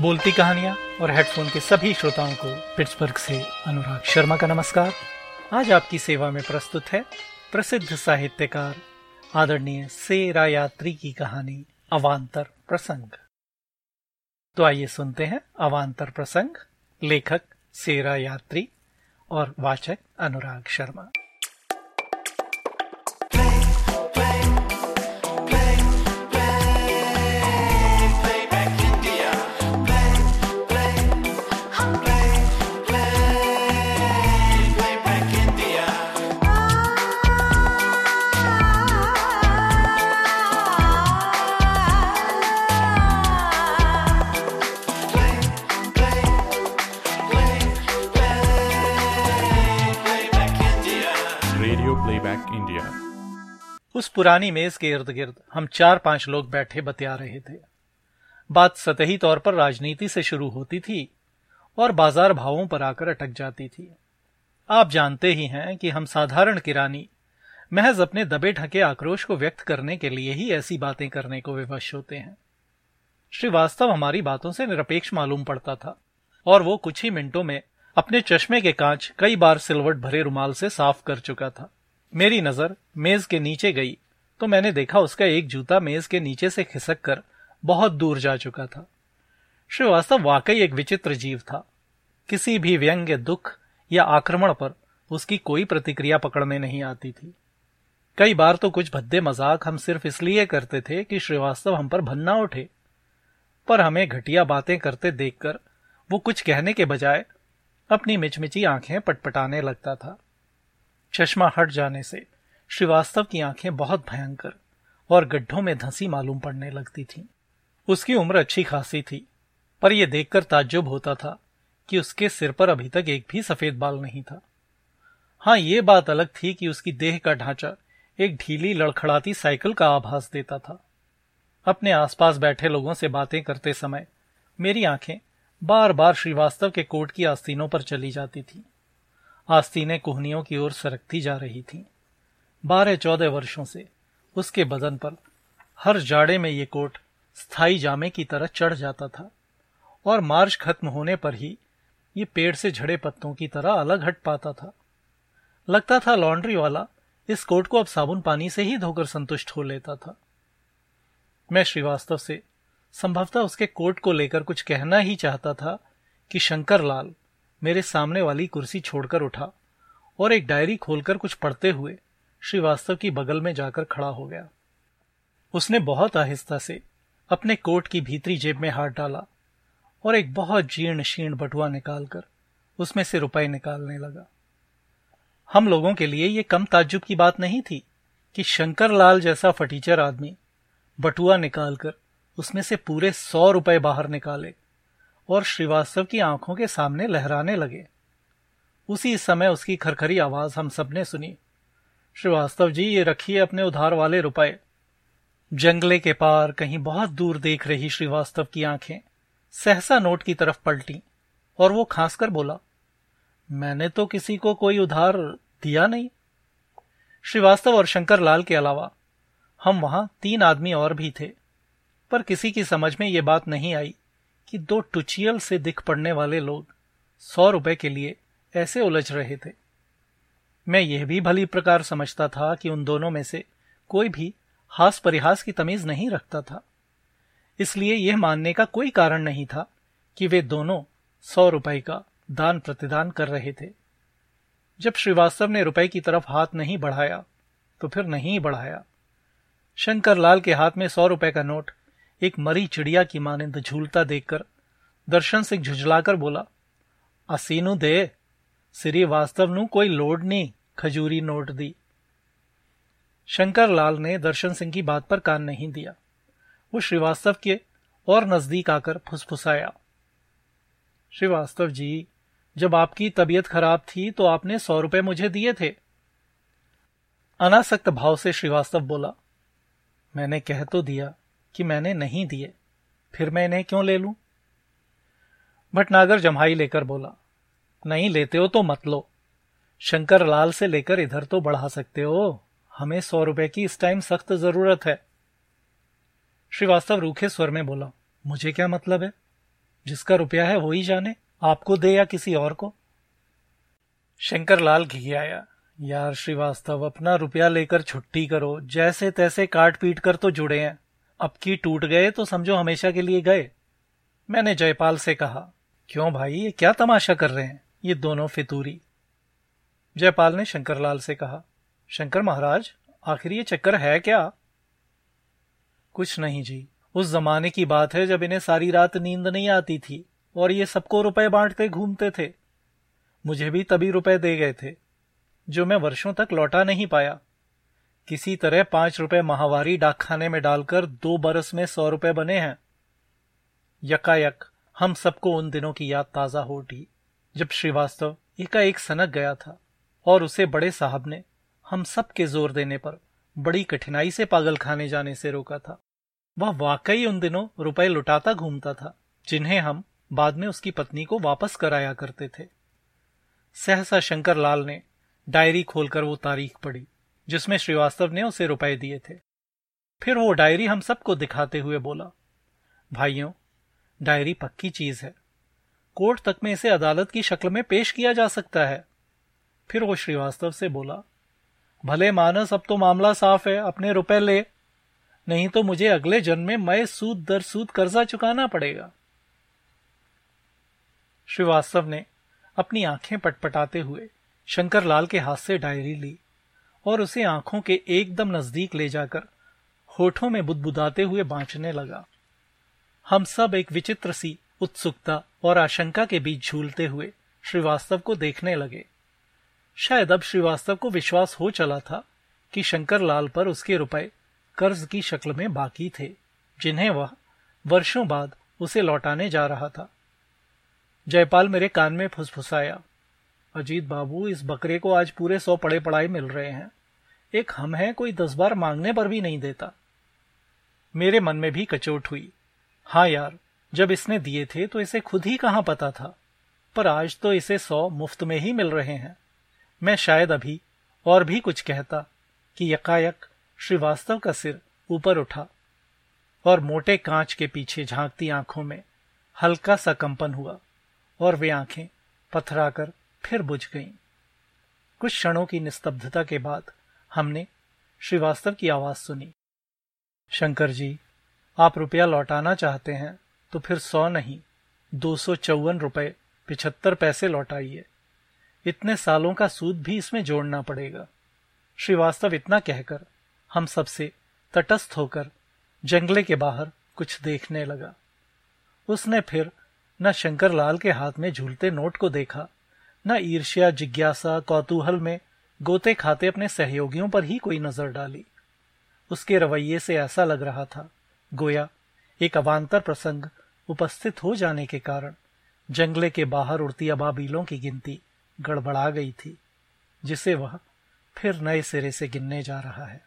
बोलती कहानियाँ और हेडफोन के सभी श्रोताओं को पिट्सबर्ग से अनुराग शर्मा का नमस्कार। आज आपकी सेवा में प्रस्तुत है प्रसिद्ध साहित्यकार, आदरणीय सेरा यात्री की कहानी अवांतर प्रसंग। तो आइए सुनते हैं अवांतर प्रसंग, लेखक, सेरा यात्री और वाचक अनुराग शर्मा। उस पुरानी मेज के इर्द गिर्द हम चार पाँच लोग बैठे बतिया रहे थे। बात सतही तौर पर राजनीति से शुरू होती थी और बाज़ार भावों पर आकर अटक जाती थी। आप जानते ही हैं कि हम साधारण किरानी, महज अपने दबे ढके आक्रोश को व्यक्त करने के लिए ही ऐसी बातें करने को विवश होते हैं। श्रीवास्तव हमारी बातों से निरपेक्ष मालूम पड़ता था और वो कुछ ही मिनटों में अपने चश्मे के कांच कई बार सिलवट भरे रुमाल से साफ़ कर चुका था। मेरी नज़र मेज के नीचे गई तो मैंने देखा उसका एक जूता मेज के नीचे से खिसक कर बहुत दूर जा चुका था। श्रीवास्तव वाकई एक विचित्र जीव था। किसी भी व्यंग्य, दुख या आक्रमण पर उसकी कोई प्रतिक्रिया पकड़ में नहीं आती थी। कई बार तो कुछ भद्दे मज़ाक हम सिर्फ़ इसलिए करते थे कि श्रीवास्तव हम पर भन्ना उठे। पर हमें घटिया बातें करते देखकर वो कुछ कहने के बजाय अपनी मिचमिची आँखें पटपटाने लगता था। चश्मा हट जाने से श्रीवास्तव की आँखें बहुत भयंकर और गड्ढों में धंसी मालूम पड़ने लगती थीं। उसकी उम्र अच्छी खासी थी, पर यह देखकर ताज्जुब होता था कि उसके सिर पर अभी तक एक भी सफ़ेद बाल नहीं था। हाँ ये बात अलग थी कि उसकी देह का ढांचा एक ढीली लड़खड़ाती साइकिल का आभास देता था। अपने आसपास बैठे लोगों से बातें करते समय मेरी आँखें बार बार श्रीवास्तव के कोट की आस्तीनों पर चली जाती थी। आस्तीनें कोहनियों की ओर सरकती जा रही थीं। बारह चौदह वर्षों से उसके बदन पर हर जाड़े में ये कोट स्थायी जामे की तरह चढ़ जाता था और मार्च खत्म होने पर ही ये पेड़ से झड़े पत्तों की तरह अलग हट पाता था लगता था लॉन्ड्री वाला इस कोट को अब साबुन पानी से ही धोकर संतुष्ट हो लेता था मैं श्रीवास्तव से संभवतः उसके कोट को लेकर कुछ कहना ही चाहता था कि शंकर लाल मेरे सामने वाली कुर्सी छोड़कर उठा और एक डायरी खोलकर कुछ पढ़ते हुए श्रीवास्तव की बगल में जाकर खड़ा हो गया। उसने बहुत आहिस्ता से अपने कोट की भीतरी जेब में हाथ डाला और एक बहुत जीर्ण शीर्ण बटुआ निकालकर उसमें से रुपए निकालने लगा। हम लोगों के लिए यह कम ताज्जुब की बात नहीं थी कि शंकर लाल जैसा फटीचर आदमी बटुआ निकालकर उसमें से पूरे सौ रुपए बाहर निकाले। और श्रीवास्तव की आँखों के सामने लहराने लगे। उसी समय उसकी खरखरी आवाज़ हम सबने सुनी। श्रीवास्तव जी, ये रखिए अपने उधार वाले रुपए। जंगले के पार कहीं बहुत दूर देख रही श्रीवास्तव की आँखें सहसा नोट की तरफ़ पलटी और वो खांसकर बोला, मैंने तो किसी को कोई उधार दिया नहीं। श्रीवास्तव और शंकर लाल के अलावा हम वहाँ तीन आदमी और भी थे, पर किसी की समझ में ये बात नहीं आई। कि दो टुचियल से दिख पड़ने वाले लोग सौ रुपए के लिए ऐसे उलझ रहे थे। मैं यह भी भली प्रकार समझता था कि उन दोनों में से कोई भी हास परिहास की तमीज नहीं रखता था। इसलिए यह मानने का कोई कारण नहीं था कि वे दोनों सौ रुपए का दान प्रतिदान कर रहे थे। जब श्रीवास्तव ने रुपए की तरफ़ हाथ नहीं बढ़ाया तो फिर नहीं बढ़ाया। शंकर लाल के हाथ में सौ रुपए का नोट एक मरी चिड़िया की मानिंद झूलता देखकर दर्शन सिंह झुझलाकर बोला, असीनू दे श्री वास्तव नु कोई लोड नहीं खजूरी नोट दी. शंकर लाल ने दर्शन सिंह की बात पर कान नहीं दिया। वो श्रीवास्तव के और नज़दीक आकर फुसफुसाया, श्रीवास्तव जी, जब आपकी तबीयत खराब थी तो आपने सौ रुपए मुझे दिए थे। अनासक्त भाव से श्रीवास्तव बोला, मैंने कह तो दिया कि मैंने नहीं दिए, फिर मैं इन्हें क्यों ले लूँ? भटनागर जम्हाई लेकर बोला, नहीं लेते हो तो मत लो। शंकर लाल से लेकर इधर तो बढ़ा सकते हो। हमें सौ रुपए की इस टाइम सख्त ज़रूरत है। श्रीवास्तव रूखे स्वर में बोला, मुझे क्या मतलब है? जिसका रुपया है वो ही जाने, आपको दे या किसी और को? शंकर लाल घिघियाया यार श्रीवास्तव, अपना रुपया लेकर छुट्टी करो। जैसे तैसे काट पीट कर तो जुड़े हैं। अब की टूट गए तो समझो हमेशा के लिए गए। मैंने जयपाल से कहा, क्यों भाई, ये क्या तमाशा कर रहे हैं? ये दोनों फितूरी। जयपाल ने शंकरलाल से कहा, शंकर महाराज, आखिर ये चक्कर है क्या? कुछ नहीं जी। उस जमाने की बात है जब इन्हें सारी रात नींद नहीं आती थी और ये सबको रुपए बांटते घूमते थे। मुझे भी तभी रुपए दे गए थे, जो मैं वर्षों तक लौटा नहीं पाया। किसी तरह पाँच रुपए माहवारी डाकखाने में डालकर दो बरस में सौ रुपए बने हैं। यकायक, हम सबको उन दिनों की याद ताज़ा हो उठी, जब श्रीवास्तव एकाएक सनक गया था और उसे बड़े साहब ने, हम सब के ज़ोर देने पर बड़ी कठिनाई से पागल खाने जाने से रोका था। वह वाकई उन दिनों रुपए लुटाता घूमता था, जिन्हें हम बाद में उसकी पत्नी को वापस कराया करते थे। सहसा शंकर लाल ने डायरी खोलकर वो तारीख पढ़ी। जिसमें श्रीवास्तव ने उसे रुपए दिए थे। फिर वो डायरी हम सबको दिखाते हुए बोला, भाइयों, डायरी पक्की चीज़ है। कोर्ट तक में इसे अदालत की शक्ल में पेश किया जा सकता है। फिर वो श्रीवास्तव से बोला, भले मानस, अब तो मामला साफ़ है, अपने रुपए ले। नहीं तो मुझे अगले जन्म में मैं सूद दर सूद कर्जा चुकाना पड़ेगा। श्रीवास्तव ने अपनी आँखें पटपटाते हुए शंकर लाल के हाथ से डायरी ली। और उसे आँखों के एकदम नज़दीक ले जाकर होठों में बुदबुदाते हुए बांचने लगा। हम सब एक विचित्र सी उत्सुकता और आशंका के बीच झूलते हुए श्रीवास्तव को देखने लगे। शायद अब श्रीवास्तव को विश्वास हो चला था कि शंकर लाल पर उसके रुपए कर्ज की शक्ल में बाकी थे, जिन्हें वह वर्षों बाद उसे लौटाने जा रहा था। जयपाल मेरे कान में फुसफुसाया। अजीत बाबू, इस बकरे को आज पूरे सौ पड़े पड़ाई मिल रहे हैं। एक हम हैं, कोई दस बार मांगने पर भी नहीं देता। मेरे मन में भी कचोट हुई। हाँ यार, जब इसने दिए थे तो इसे खुद ही कहाँ पता था? पर आज तो इसे सौ मुफ़्त में ही मिल रहे हैं। मैं शायद अभी और भी कुछ कहता कि यकायक श्रीवास्तव का सिर ऊपर उठा और मोटे कांच के पीछे झांकती आँखों में हल्का सा कंपन हुआ और वे आँखें पथराकर फिर बुझ गईं। कुछ क्षणों की निस्तब्धता के बाद हमने श्रीवास्तव की आवाज़ सुनी। शंकर जी, आप रुपया लौटाना चाहते हैं तो फिर सौ नहीं, दो सौ चौवन रुपये पिछहत्तर पैसे लौटाइए। इतने सालों का सूद भी इसमें जोड़ना पड़ेगा। श्रीवास्तव इतना कहकर हम सबसे तटस्थ होकर जंगले के बाहर कुछ देखने लगा। उसने फिर न शंकर लाल के हाथ में झूलते नोट को देखा न ईर्ष्या, जिज्ञासा, कौतूहल में गोते खाते अपने सहयोगियों पर ही कोई नज़र डाली। उसके रवैये से ऐसा लग रहा था, गोया, एक अवान्तर प्रसंग उपस्थित हो जाने के कारण जंगले के बाहर उड़ती अबाबीलों की गिनती गड़बड़ा गई थी, जिसे वह फिर नए सिरे से गिनने जा रहा है।